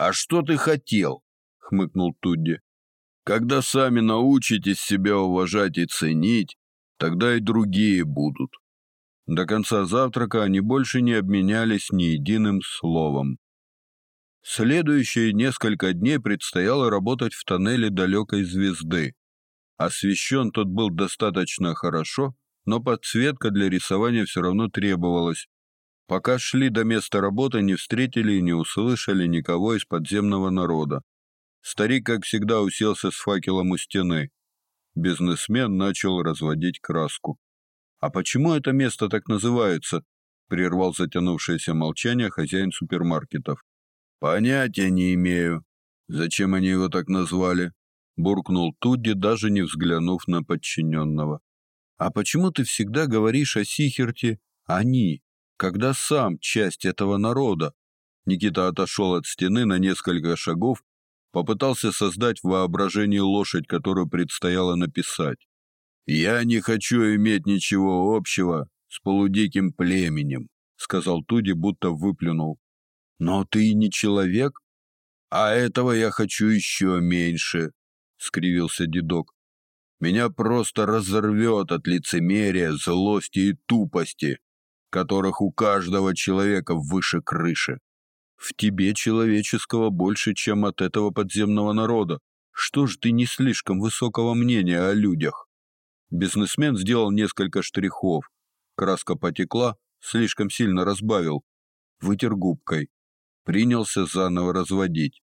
А что ты хотел? хмыкнул Тудди. Когда сами научитесь себя уважать и ценить, тогда и другие будут. До конца завтрака они больше не обменялись ни единым словом. Следующие несколько дней предстояло работать в тоннеле далекой звезды. Освещен тот был достаточно хорошо, но подсветка для рисования все равно требовалась. Пока шли до места работы, не встретили и не услышали никого из подземного народа. Старик, как всегда, уселся с факелом у стены. Бизнесмен начал разводить краску. А почему это место так называется? прервал затянувшееся молчание хозяин супермаркетов. Понятия не имею, зачем они его так назвали, буркнул Тудди, даже не взглянув на подчиненного. А почему ты всегда говоришь о Сихерте они, когда сам часть этого народа? Никита отошел от стены на несколько шагов, попытался создать в воображении лошадь, которую предстояло написать. Я не хочу иметь ничего общего с полудиким племенем, сказал Туди, будто выплюнул. Но ты не человек, а этого я хочу еще меньше, скривился дедок. Меня просто разорвет от лицемерия, злости и тупости, которых у каждого человека выше крыши. В тебе человеческого больше, чем от этого подземного народа. Что ж ты не слишком высокого мнения о людях? Бизнесмен сделал несколько штрихов. Краска потекла, слишком сильно разбавил. Вытер губкой принялся заново разводить.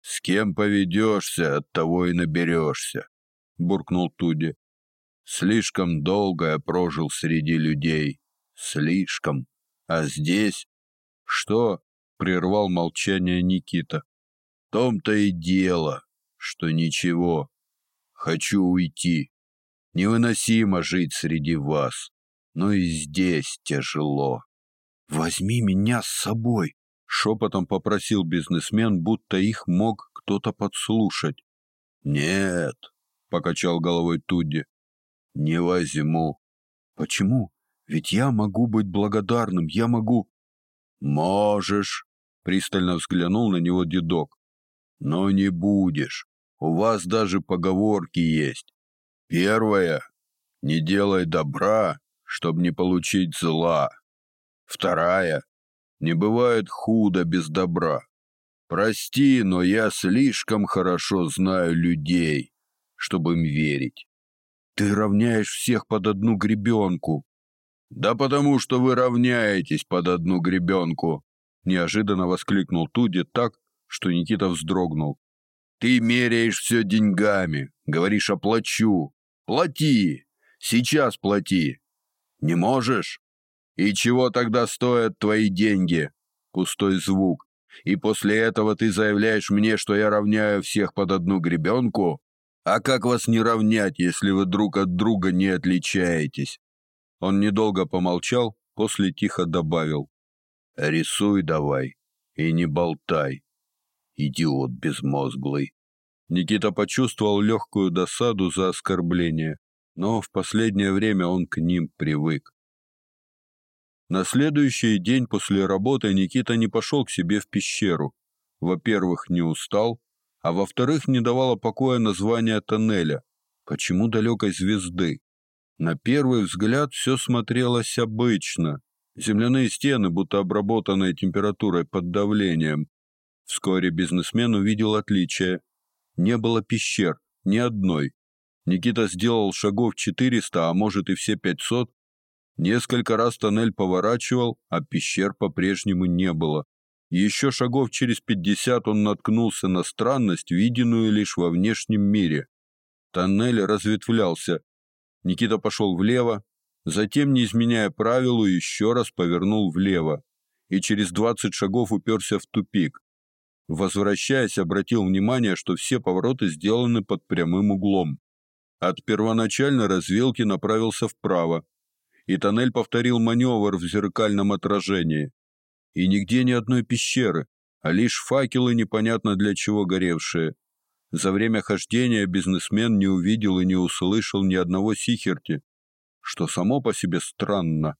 С кем поведешься, от того и наберешься, буркнул Туди. Слишком долго я прожил среди людей, слишком. А здесь что? прервал молчание Никита. В том-то и дело, что ничего. Хочу уйти. Невыносимо жить среди вас, но и здесь тяжело. Возьми меня с собой, шепотом попросил бизнесмен, будто их мог кто-то подслушать. Нет, покачал головой Тудди. Не возьму. Почему? Ведь я могу быть благодарным, я могу. Можешь, пристально взглянул на него дедок. Но не будешь. У вас даже поговорки есть. Первая не делай добра, чтобы не получить зла. Вторая не бывает худо без добра. Прости, но я слишком хорошо знаю людей, чтобы им верить. Ты равняешь всех под одну гребенку. Да потому что вы равняетесь под одну гребенку, неожиданно воскликнул Туди так, что Никита вздрогнул. Ты меряешь все деньгами, говоришь оплачу. Плати. Сейчас плати. Не можешь? И чего тогда стоят твои деньги? Пустой звук. И после этого ты заявляешь мне, что я равняю всех под одну гребенку? А как вас не равнять, если вы друг от друга не отличаетесь? Он недолго помолчал, после тихо добавил: "Рисуй давай и не болтай, идиот безмозглый". Никита почувствовал легкую досаду за оскорбление, но в последнее время он к ним привык. На следующий день после работы Никита не пошел к себе в пещеру. Во-первых, не устал, а во-вторых, не давало покоя название тоннеля. Почему далекой звезды? На первый взгляд все смотрелось обычно. Земляные стены, будто обработанные температурой под давлением. Вскоре бизнесмен увидел отличие. Не было пещер, ни одной. Никита сделал шагов 400, а может и все 500, Несколько раз тоннель поворачивал, а пещер по-прежнему не было. Еще шагов через пятьдесят он наткнулся на странность, виденную лишь во внешнем мире. Тоннель разветвлялся. Никита пошел влево, затем, не изменяя правилу, еще раз повернул влево и через двадцать шагов уперся в тупик. Возвращаясь, обратил внимание, что все повороты сделаны под прямым углом. От первоначальной развилки направился вправо, и тоннель повторил маневр в зеркальном отражении. И нигде ни одной пещеры, а лишь факелы непонятно для чего горевшие. За время хождения бизнесмен не увидел и не услышал ни одного сихерти, что само по себе странно.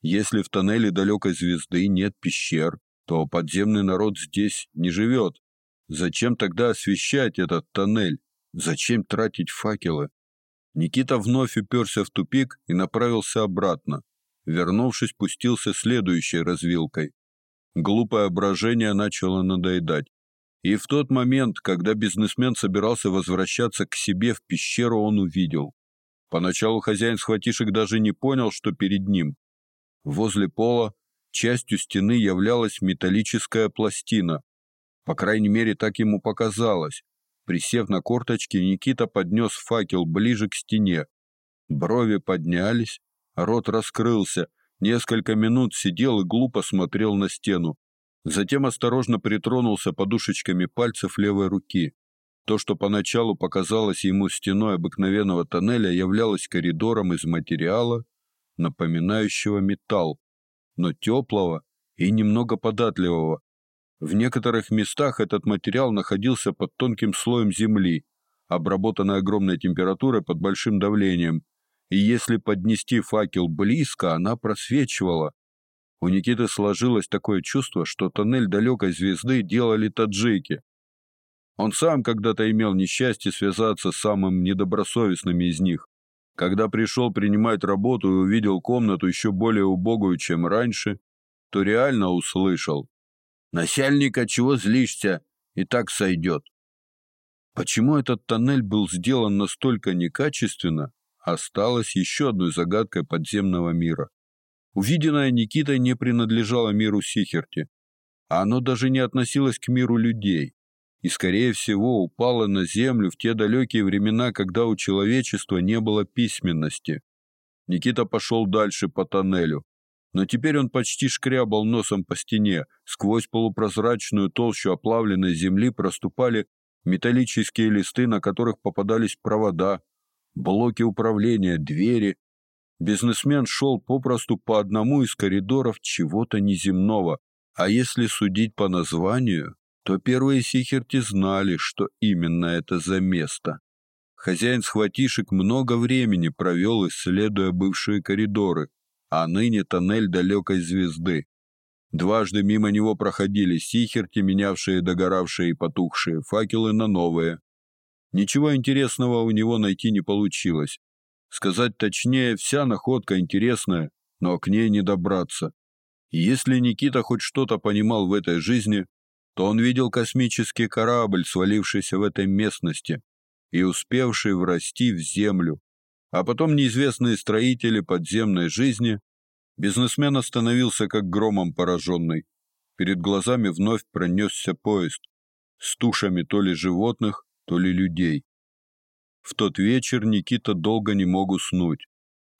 Если в тоннеле далекой звезды нет пещер, то подземный народ здесь не живет, Зачем тогда освещать этот тоннель? Зачем тратить факелы? Никита вновь уперся в тупик и направился обратно. Вернувшись, пустился следующей развилкой. Глупое брожение начало надоедать. И в тот момент, когда бизнесмен собирался возвращаться к себе в пещеру, он увидел. Поначалу хозяин схватишек даже не понял, что перед ним. Возле пола частью стены являлась металлическая пластина. По крайней мере, так ему показалось. Присев на корточки, Никита поднес факел ближе к стене. Брови поднялись, рот раскрылся, несколько минут сидел и глупо смотрел на стену. Затем осторожно притронулся подушечками пальцев левой руки. То, что поначалу показалось ему стеной обыкновенного тоннеля, являлось коридором из материала, напоминающего металл, но теплого и немного податливого. В некоторых местах этот материал находился под тонким слоем земли, обработанной огромной температурой под большим давлением, и если поднести факел близко, она просвечивала. У Никиты сложилось такое чувство, что тоннель далекой звезды делали таджики. Он сам когда-то имел несчастье связаться с самым недобросовестным из них. Когда пришел принимать работу и увидел комнату еще более убогую, чем раньше, то реально услышал: "Начальника, чего злишься? И так сойдет». Почему этот тоннель был сделан настолько некачественно, осталось еще одной загадкой подземного мира. Увиденное Никитой не принадлежало миру Сихерти, а оно даже не относилось к миру людей и, скорее всего, упала на землю в те далекие времена, когда у человечества не было письменности. Никита пошел дальше по тоннелю, но теперь он почти шкрябал носом по стене. Сквозь полупрозрачную толщу оплавленной земли проступали металлические листы, на которых попадались провода, блоки управления, двери. Бизнесмен шел попросту по одному из коридоров чего-то неземного, а если судить по названию, то первые сихерти знали, что именно это за место. Хозяин схватишек много времени провел, исследуя бывшие коридоры, а ныне тоннель далекой звезды. Дважды мимо него проходили сихерти, менявшие догоравшие и потухшие факелы на новые. Ничего интересного у него найти не получилось. Сказать точнее, вся находка интересная, но к ней не добраться. И если Никита хоть что-то понимал в этой жизни, то он видел космический корабль, свалившийся в этой местности и успевший врасти в землю, а потом неизвестные строители подземной жизни. Бизнесмен остановился как громом пораженный. Перед глазами вновь пронесся поезд с тушами то ли животных, то ли людей. В тот вечер Никита долго не мог уснуть,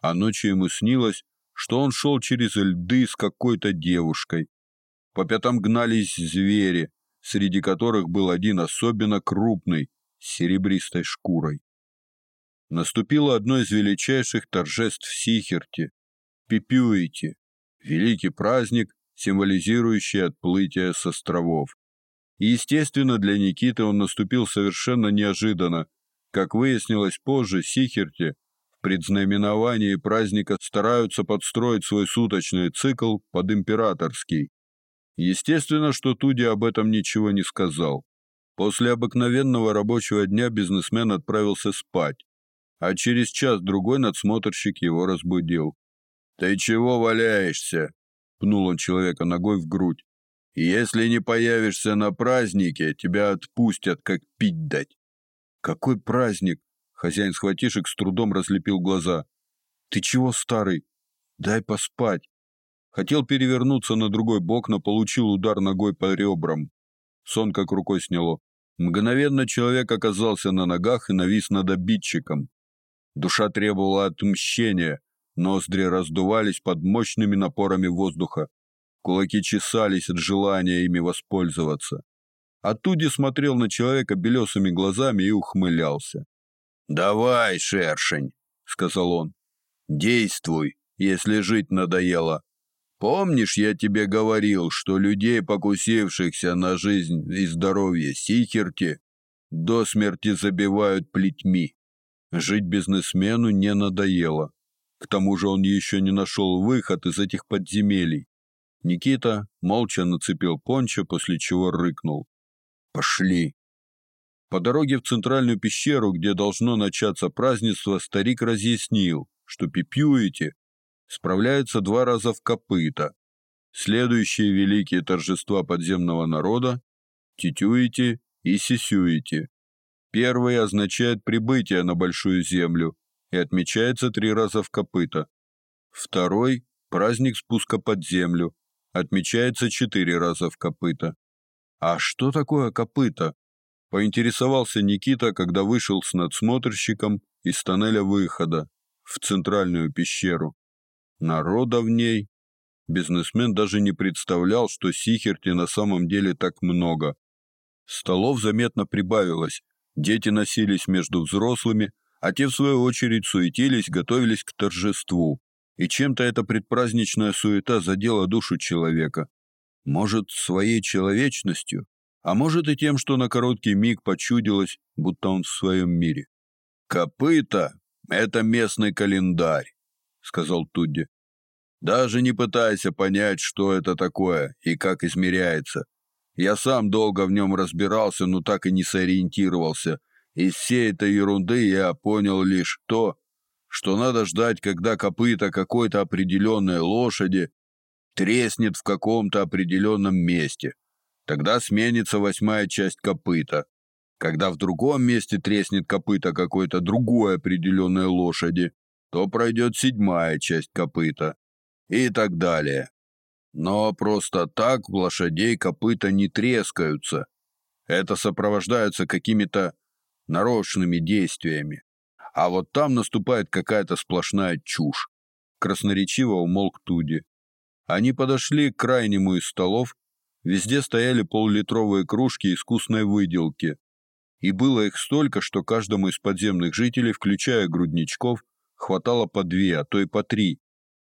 а ночью ему снилось, что он шел через льды с какой-то девушкой, по пятам гнались звери, среди которых был один особенно крупный, с серебристой шкурой. Наступило одно из величайших торжеств в Сихерте – Пипюити, великий праздник, символизирующий отплытие с островов. И, естественно, для Никиты он наступил совершенно неожиданно. Как выяснилось позже, Сихерте в предзнаменовании праздника стараются подстроить свой суточный цикл под императорский. Естественно, что Туди об этом ничего не сказал. После обыкновенного рабочего дня бизнесмен отправился спать, а через час-другой надсмотрщик его разбудил. «Ты чего валяешься?» — пнул он человека ногой в грудь. «Если не появишься на празднике, тебя отпустят, как пить дать». «Какой праздник?» — хозяин схватишек с трудом разлепил глаза. «Ты чего, старый? Дай поспать». Хотел перевернуться на другой бок, но получил удар ногой по ребрам. Сон как рукой сняло. Мгновенно человек оказался на ногах и навис над обидчиком. Душа требовала отмщения, ноздри раздувались под мощными напорами воздуха. Кулаки чесались от желания ими воспользоваться. А Туди смотрел на человека белесыми глазами и ухмылялся. «Давай, шершень», — сказал он, — «действуй, если жить надоело. Помнишь, я тебе говорил, что людей, покусившихся на жизнь и здоровье Сихерти, до смерти забивают плетьми? Жить бизнесмену не надоело. К тому же он еще не нашел выход из этих подземелий. Никита молча нацепил пончо, после чего рыкнул. Пошли. По дороге в центральную пещеру, где должно начаться празднество, старик разъяснил, что пипюете справляются два раза в копыта. Следующие великие торжества подземного народа титюете и сисюете. Первый означает прибытие на большую землю и отмечается три раза в копыта. Второй праздник спуска под землю, отмечается четыре раза в копыта. А что такое копыта? Поинтересовался Никита, когда вышел с надсмотрщиком из тоннеля выхода в центральную пещеру. Народа в ней. Бизнесмен даже не представлял, что Сихерти на самом деле так много. Столов заметно прибавилось. Дети носились между взрослыми, а те в свою очередь суетились, готовились к торжеству. И чем-то эта предпраздничная суета задела душу человека. Может, своей человечностью, а может и тем, что на короткий миг почудилось, будто он в своем мире. Копыта это местный календарь, сказал Тудди. Даже не пытайся понять, что это такое и как измеряется. Я сам долго в нем разбирался, но так и не сориентировался. Из всей этой ерунды я понял лишь то, что надо ждать, когда копыта какой-то определенной лошади треснет в каком-то определенном месте. Тогда сменится восьмая часть копыта. Когда в другом месте треснет копыта какой-то другой определенной лошади, то пройдет седьмая часть копыта. И так далее. Но просто так в лошадей копыта не трескаются. Это сопровождается какими-то нарочными действиями. А вот там наступает какая-то сплошная чушь. Красноречиво умолк Туди. Они подошли к крайнему из столов, Везде стояли полулитровые кружки искусной выделки, и было их столько, что каждому из подземных жителей, включая грудничков, хватало по две, а то и по три.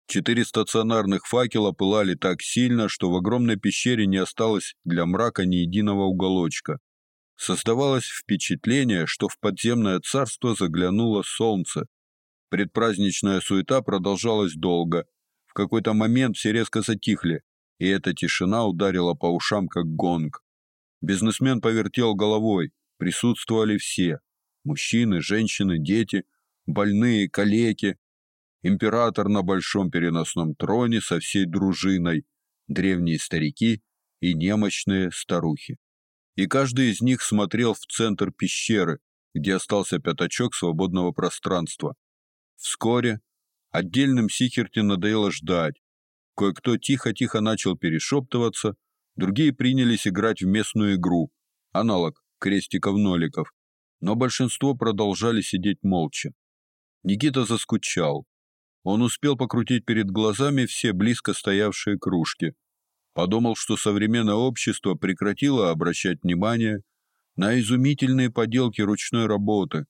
Четыре стационарных факела пылали так сильно, что в огромной пещере не осталось для мрака ни единого уголочка. Создавалось впечатление, что в подземное царство заглянуло солнце. Предпраздничная суета продолжалась долго. В какой-то момент все резко затихли, и эта тишина ударила по ушам как гонг. Бизнесмен повертел головой. Присутствовали все: мужчины, женщины, дети, больные, калеки, император на большом переносном троне со всей дружиной, древние старики и немощные старухи. И каждый из них смотрел в центр пещеры, где остался пятачок свободного пространства. Вскоре отдельным Сихерти надоело ждать, Кое-кто тихо-тихо начал перешептываться, другие принялись играть в местную игру, аналог крестиков-ноликов, но большинство продолжали сидеть молча. Никита заскучал. Он успел покрутить перед глазами все близко стоявшие кружки. Подумал, что современное общество прекратило обращать внимание на изумительные поделки ручной работы,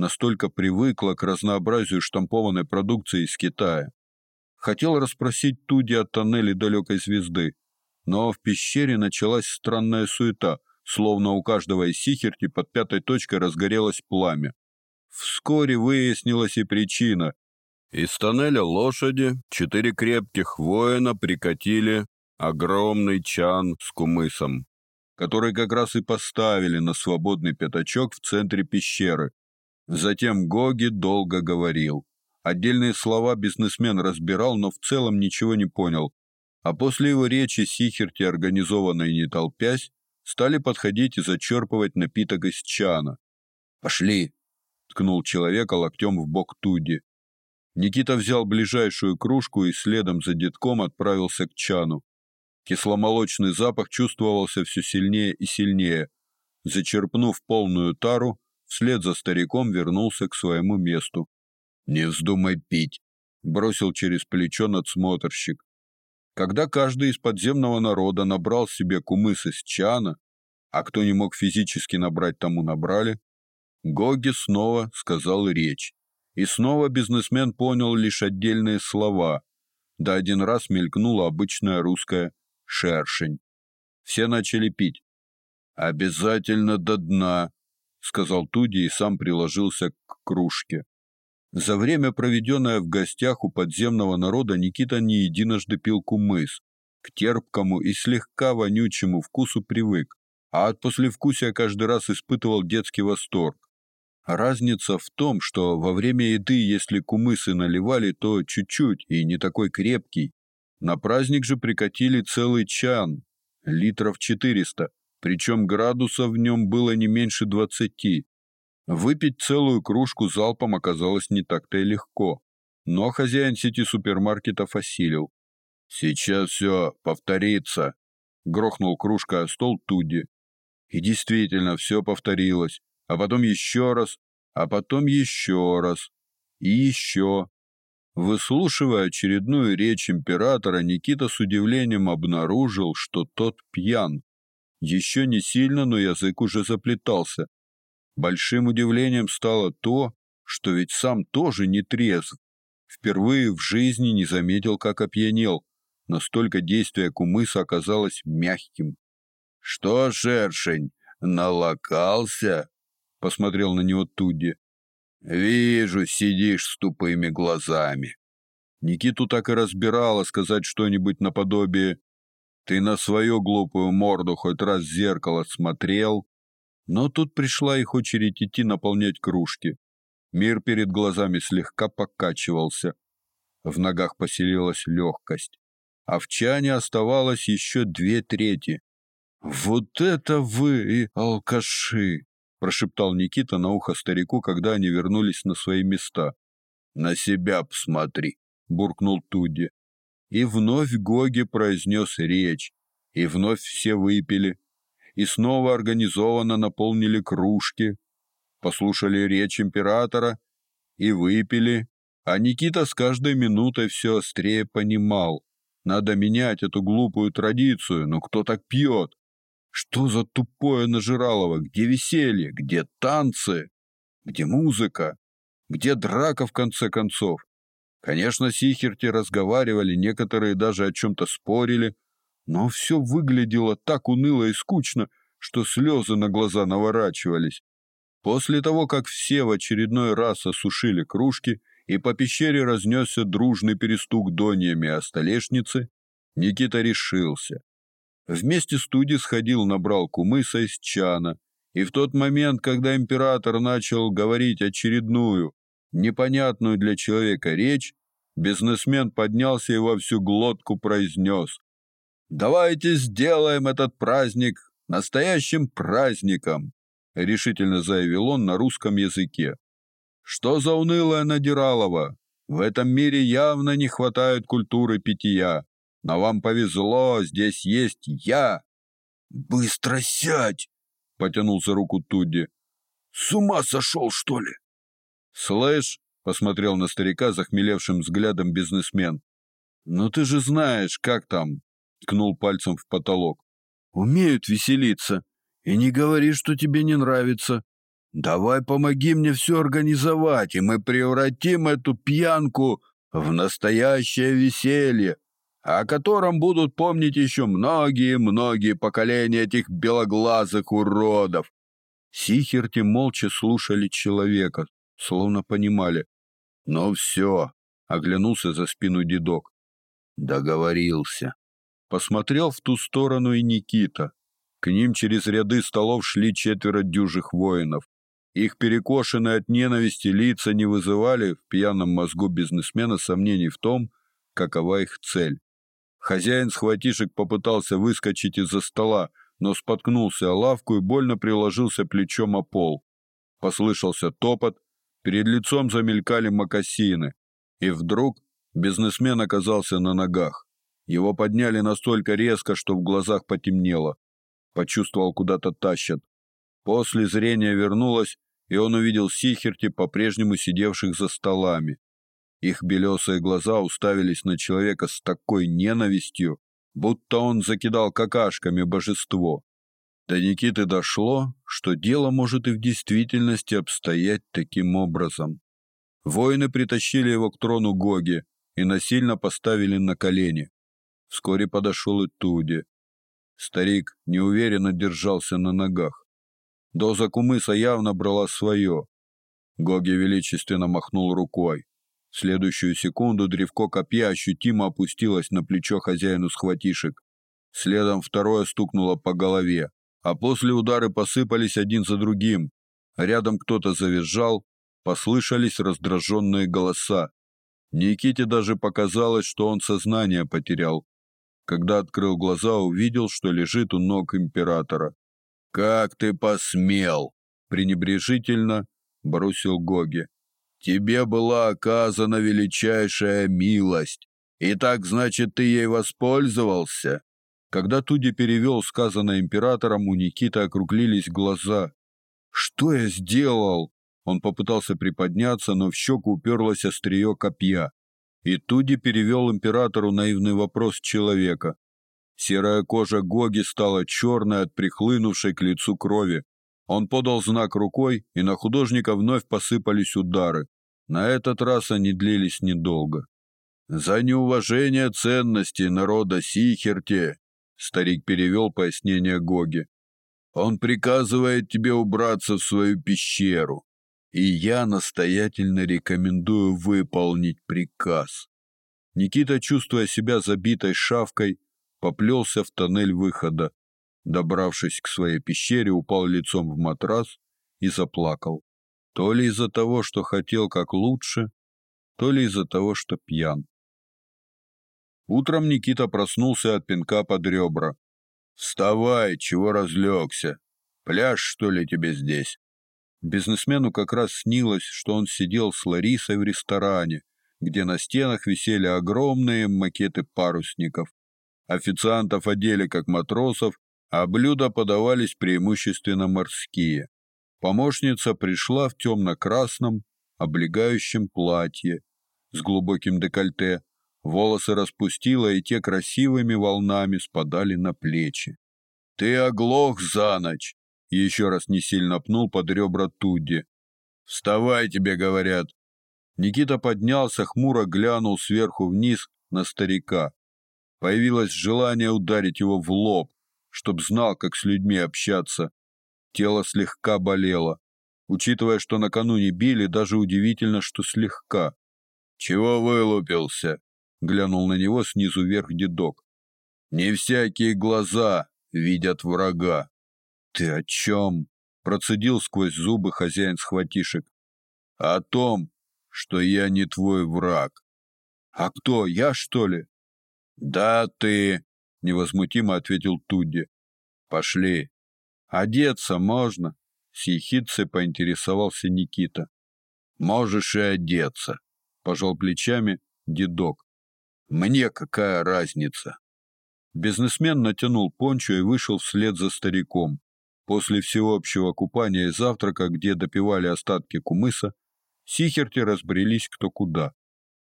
настолько привыкло к разнообразию штампованной продукции из Китая. Хотел расспросить Туди о тоннеле далекой звезды, но в пещере началась странная суета, словно у каждого из сихерти под пятой точкой разгорелось пламя. Вскоре выяснилась и причина. Из тоннеля лошади четыре крепких воина прикатили огромный чан с кумысом, который как раз и поставили на свободный пятачок в центре пещеры. Затем Гоги долго говорил. Отдельные слова бизнесмен разбирал, но в целом ничего не понял. А после его речи Сихерти, организованно не толпясь, стали подходить и зачерпывать напиток из чана. «Пошли!» — ткнул человека локтем в бок Туди. Никита взял ближайшую кружку и следом за детком отправился к чану. Кисломолочный запах чувствовался все сильнее и сильнее. Зачерпнув полную тару, вслед за стариком вернулся к своему месту. Не вздумай пить, бросил через плечо надсмотрщик. Когда каждый из подземного народа набрал себе кумыс из чана, а кто не мог физически набрать, тому набрали, Гоги снова сказал речь. И снова бизнесмен понял лишь отдельные слова. Да один раз мелькнула обычная русская шершень. Все начали пить. Обязательно до дна, сказал Туди и сам приложился к кружке. За время, проведенное в гостях у подземного народа, Никита не единожды пил кумыс. К терпкому и слегка вонючему вкусу привык. а от послевкусия каждый раз испытывал детский восторг. Разница в том, что во время еды, если кумысы наливали, то чуть-чуть и не такой крепкий. На праздник же прикатили целый чан, литров 400, причем градусов в нем было не меньше двадцати. Выпить целую кружку залпом оказалось не так-то и легко, но хозяин сети супермаркетов осилил. Сейчас все повторится, грохнул кружка о стол Туди. И действительно все повторилось, а потом еще раз, а потом еще раз и еще. Выслушивая очередную речь императора, Никита с удивлением обнаружил, что тот пьян. Еще не сильно, но язык уже заплетался. Большим удивлением стало то, что ведь сам тоже не трезв. Впервые в жизни не заметил, как опьянел. Настолько действие кумыса оказалось мягким. Что, шершень, налокался? Посмотрел на него Тудди. Вижу, сидишь с тупыми глазами. Никиту так и разбирало сказать что-нибудь наподобие ты на свою глупую морду хоть раз в зеркало смотрел? Но тут пришла их очередь идти наполнять кружки. Мир перед глазами слегка покачивался. В ногах поселилась легкость. А в чане оставалось еще две трети. «Вот это вы и алкаши!» прошептал Никита на ухо старику, когда они вернулись на свои места. «На себя посмотри!» буркнул Туди. И вновь Гоги произнес речь, и вновь все выпили, и снова организованно наполнили кружки, послушали речь императора и выпили, а Никита с каждой минутой все острее понимал, надо менять эту глупую традицию, но кто так пьет? Что за тупое нажиралово? Где веселье? Где танцы? Где музыка? Где драка в конце концов? Конечно, сихерти разговаривали, некоторые даже о чем-то спорили, но все выглядело так уныло и скучно, что слезы на глаза наворачивались. После того, как все в очередной раз осушили кружки и по пещере разнесся дружный перестук доньями о столешнице, Никита решился. Вместе с Туди сходил набрал кумыса из чана, и в тот момент, когда император начал говорить очередную, непонятную для человека речь, бизнесмен поднялся и во всю глотку произнес «Давайте сделаем этот праздник настоящим праздником», решительно заявил он на русском языке. «Что за унылая Надиралова? В этом мире явно не хватает культуры питья. Но вам повезло, здесь есть я». «Быстро сядь!» — потянул за руку Тудди. «С ума сошел, что ли?» «Слышь», — посмотрел на старика захмелевшим взглядом бизнесмен, «ну ты же знаешь, как там», — ткнул пальцем в потолок. «Умеют веселиться. И не говори, что тебе не нравится. Давай помоги мне все организовать, и мы превратим эту пьянку в настоящее веселье, о котором будут помнить еще многие-многие поколения этих белоглазых уродов». Сихерти молча слушали человека, словно понимали. «Ну все», — оглянулся за спину дедок. «Договорился». Посмотрел в ту сторону и Никита. К ним через ряды столов шли четверо дюжих воинов. Их перекошенные от ненависти лица не вызывали в пьяном мозгу бизнесмена сомнений в том, какова их цель. Хозяин схватишек попытался выскочить из-за стола, но споткнулся о лавку и больно приложился плечом о пол. Послышался топот, Перед лицом замелькали мокасины, и вдруг бизнесмен оказался на ногах. Его подняли настолько резко, что в глазах потемнело. Почувствовал, куда-то тащат. После зрение вернулось, и он увидел Сихерти, по-прежнему сидевших за столами. Их белесые глаза уставились на человека с такой ненавистью, будто он закидал какашками божество. До Никиты дошло, что дело может и в действительности обстоять таким образом. Воины притащили его к трону Гоги и насильно поставили на колени. Вскоре подошел и Туди. Старик неуверенно держался на ногах. Доза кумыса явно брала свое. Гоги величественно махнул рукой. В следующую секунду древко копья ощутимо опустилось на плечо хозяину схватишек. Следом второе стукнуло по голове. А после удары посыпались один за другим. Рядом кто-то завизжал, послышались раздраженные голоса. Никите даже показалось, что он сознание потерял. Когда открыл глаза, увидел, что лежит у ног императора. Как ты посмел, пренебрежительно бросил Гоги. Тебе была оказана величайшая милость. И так, значит, ты ей воспользовался? Когда Туди перевел сказанное императором, у Никиты округлились глаза. Что я сделал? Он попытался приподняться, но в щеку уперлось острие копья. И Туди перевел императору наивный вопрос человека. Серая кожа Гоги стала черной от прихлынувшей к лицу крови. Он подал знак рукой, и на художника вновь посыпались удары. На этот раз они длились недолго. За неуважение ценностей народа Сихерте, старик перевел пояснение Гоги. Он приказывает тебе убраться в свою пещеру и я настоятельно рекомендую выполнить приказ. Никита, чувствуя себя забитой шавкой, поплелся в тоннель выхода. Добравшись к своей пещере, упал лицом в матрас и заплакал. То ли из-за того, что хотел как лучше, то ли из-за того, что пьян. Утром Никита проснулся от пинка под ребра. «Вставай, чего разлегся? Пляж, что ли, тебе здесь?» Бизнесмену как раз снилось, что он сидел с Ларисой в ресторане, где на стенах висели огромные макеты парусников. Официантов одели как матросов, а блюда подавались преимущественно морские. Помощница пришла в темно-красном, облегающем платье с глубоким декольте, волосы распустила, и те красивыми волнами спадали на плечи. «Ты оглох за ночь!» еще раз не сильно пнул под ребра Тудди. «Вставай, тебе говорят!» Никита поднялся, хмуро глянул сверху вниз на старика. Появилось желание ударить его в лоб, чтоб знал, как с людьми общаться. Тело слегка болело. Учитывая, что накануне били, даже удивительно, что слегка. «Чего вылупился?» — глянул на него снизу вверх дедок. «Не всякие глаза видят врага». «Ты о чем?» — процедил сквозь зубы хозяин схватишек. «О том, что я не твой враг». «А кто, я, что ли?» «Да, ты», — невозмутимо ответил Тудди. «Пошли». «Одеться можно?» — с ехидцей поинтересовался Никита. «Можешь и одеться», — пожал плечами дедок. «Мне какая разница?» Бизнесмен натянул пончо и вышел вслед за стариком. После всеобщего купания и завтрака, где допивали остатки кумыса, сихерти разбрелись кто куда,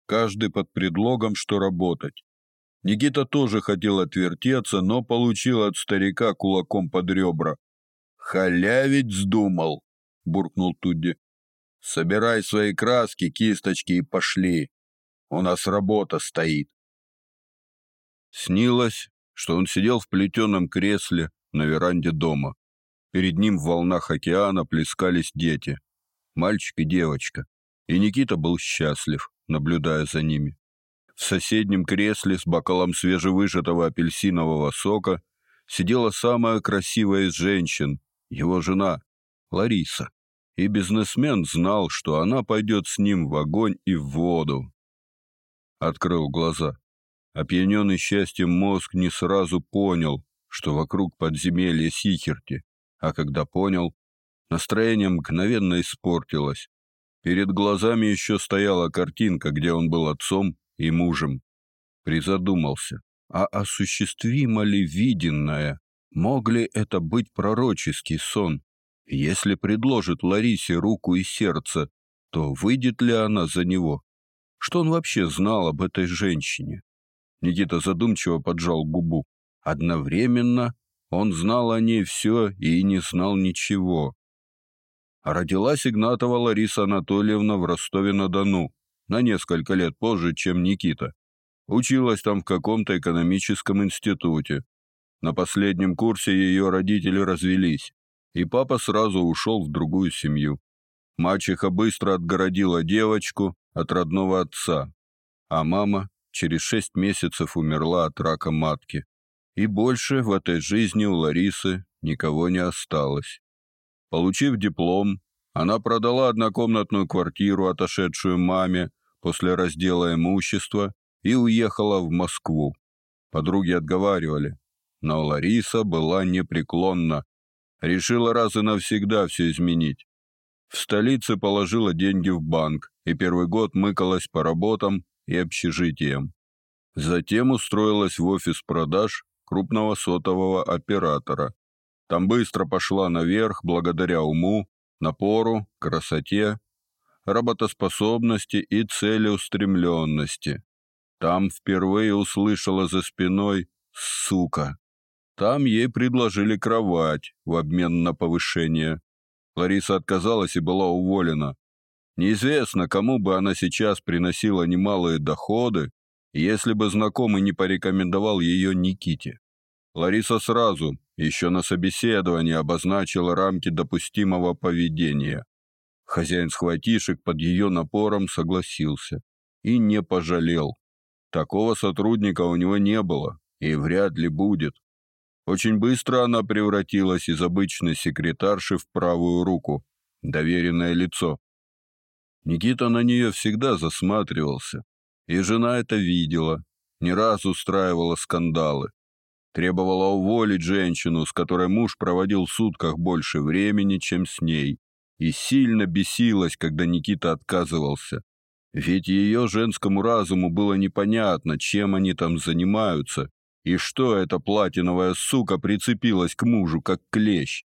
каждый под предлогом, что работать. Никита тоже хотел отвертеться, но получил от старика кулаком под ребра. «Халявить вздумал!» — буркнул Тудди. «Собирай свои краски, кисточки и пошли. У нас работа стоит». Снилось, что он сидел в плетеном кресле на веранде дома. Перед ним в волнах океана плескались дети, мальчик и девочка, и Никита был счастлив, наблюдая за ними. В соседнем кресле с бокалом свежевыжатого апельсинового сока сидела самая красивая из женщин, его жена, Лариса. И бизнесмен знал, что она пойдет с ним в огонь и в воду. Открыл глаза. Опьяненный счастьем мозг не сразу понял, что вокруг подземелья Сихерти, а когда понял, настроение мгновенно испортилось. Перед глазами еще стояла картинка, где он был отцом и мужем. Призадумался, а осуществимо ли виденное? Мог ли это быть пророческий сон? Если предложит Ларисе руку и сердце, то выйдет ли она за него? Что он вообще знал об этой женщине? Никита задумчиво поджал губу. Одновременно он знал о ней все и не знал ничего. Родилась Игнатова Лариса Анатольевна в Ростове-на-Дону, на несколько лет позже, чем Никита. Училась там в каком-то экономическом институте. На последнем курсе ее родители развелись, и папа сразу ушел в другую семью. Мачеха быстро отгородила девочку от родного отца, а мама через шесть месяцев умерла от рака матки. И больше в этой жизни у Ларисы никого не осталось. Получив диплом, она продала однокомнатную квартиру, отошедшую маме после раздела имущества, и уехала в Москву. Подруги отговаривали, но Лариса была непреклонна. Решила раз и навсегда все изменить. В столице положила деньги в банк и первый год мыкалась по работам и общежитиям. Затем устроилась в офис продаж крупного сотового оператора. Там быстро пошла наверх благодаря уму, напору, красоте, работоспособности и целеустремленности. Там впервые услышала за спиной «сука». Там ей предложили кровать в обмен на повышение. Лариса отказалась и была уволена. Неизвестно, кому бы она сейчас приносила немалые доходы, если бы знакомый не порекомендовал ее Никите. Лариса сразу, еще на собеседовании, обозначила рамки допустимого поведения. Хозяин схватишек под ее напором согласился и не пожалел. Такого сотрудника у него не было и вряд ли будет. Очень быстро она превратилась из обычной секретарши в правую руку, доверенное лицо. Никита на нее всегда засматривался, и жена это видела, не раз устраивала скандалы. Требовала уволить женщину, с которой муж проводил в сутках больше времени, чем с ней, и сильно бесилась, когда Никита отказывался. Ведь ее женскому разуму было непонятно, чем они там занимаются, и что эта платиновая сука прицепилась к мужу, как клещ.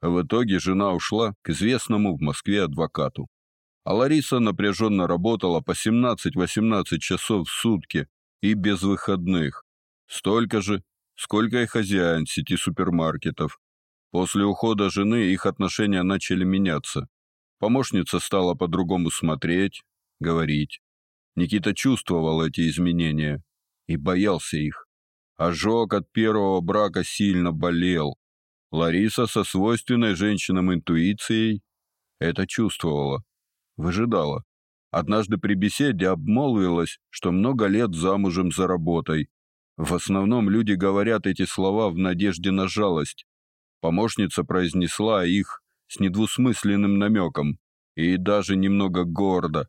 В итоге жена ушла к известному в Москве адвокату. А Лариса напряженно работала по 17-18 часов в сутки и без выходных. Столько же, сколько и хозяин сети супермаркетов. После ухода жены их отношения начали меняться. Помощница стала по-другому смотреть, говорить. Никита чувствовал эти изменения и боялся их. Ожог от первого брака сильно болел. Лариса со свойственной женщинам интуицией это чувствовала, выжидала. Однажды при беседе обмолвилась, что много лет замужем за работой. В основном люди говорят эти слова в надежде на жалость. Помощница произнесла их с недвусмысленным намеком и даже немного гордо.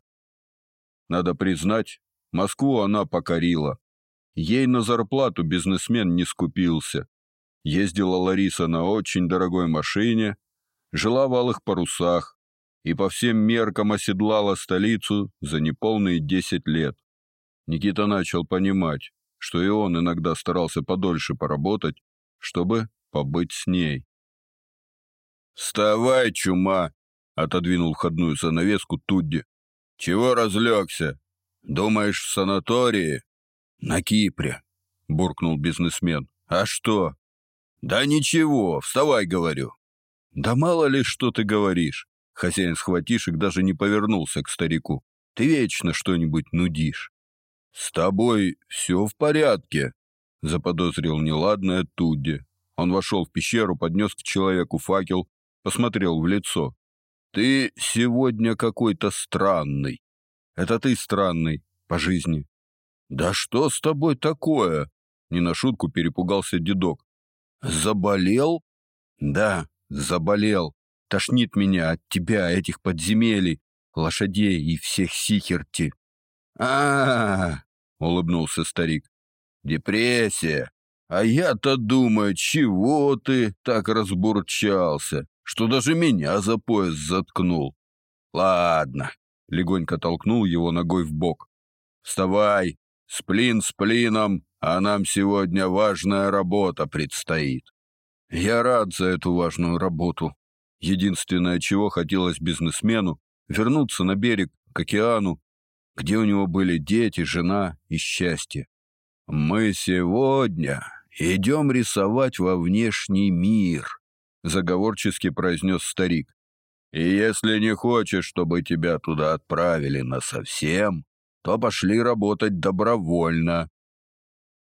Надо признать, Москву она покорила. Ей на зарплату бизнесмен не скупился. Ездила Лариса на очень дорогой машине, жила в алых парусах и по всем меркам оседлала столицу за неполные десять лет. Никита начал понимать, что и он иногда старался подольше поработать, чтобы побыть с ней. «Вставай, чума!» — отодвинул входную занавеску Тудди. Чего разлегся? Думаешь, в санатории? На Кипре, буркнул бизнесмен. А что? Да ничего, вставай, говорю. Да мало ли, что ты говоришь. Хозяин схватишек даже не повернулся к старику. Ты вечно что-нибудь нудишь. С тобой все в порядке, заподозрил неладное Тудди. Он вошел в пещеру, поднес к человеку факел, посмотрел в лицо. Ты сегодня какой-то странный. Это ты странный по жизни. Да что с тобой такое? Не на шутку перепугался дедок. Заболел? Да, заболел. Тошнит меня от тебя, этих подземелий, лошадей и всех сихерти. А, -а, -а, улыбнулся старик. Депрессия. А я-то думаю, чего ты так разбурчался? что даже меня за пояс заткнул. Ладно, легонько толкнул его ногой в бок. Вставай, сплин плином, а нам сегодня важная работа предстоит. Я рад за эту важную работу. Единственное, чего хотелось бизнесмену, вернуться на берег, к океану, где у него были дети, жена и счастье. Мы сегодня идем рисовать во внешний мир, заговорчески произнес старик. И если не хочешь, чтобы тебя туда отправили на совсем, то пошли работать добровольно.